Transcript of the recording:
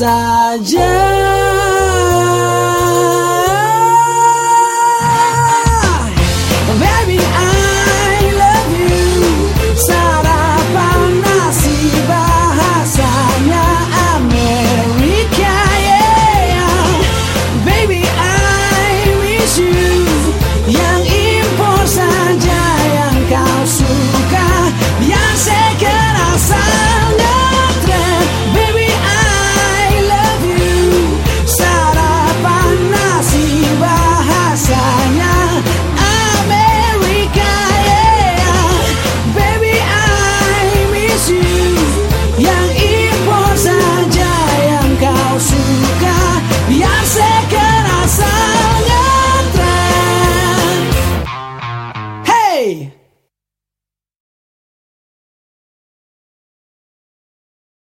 saja Hey!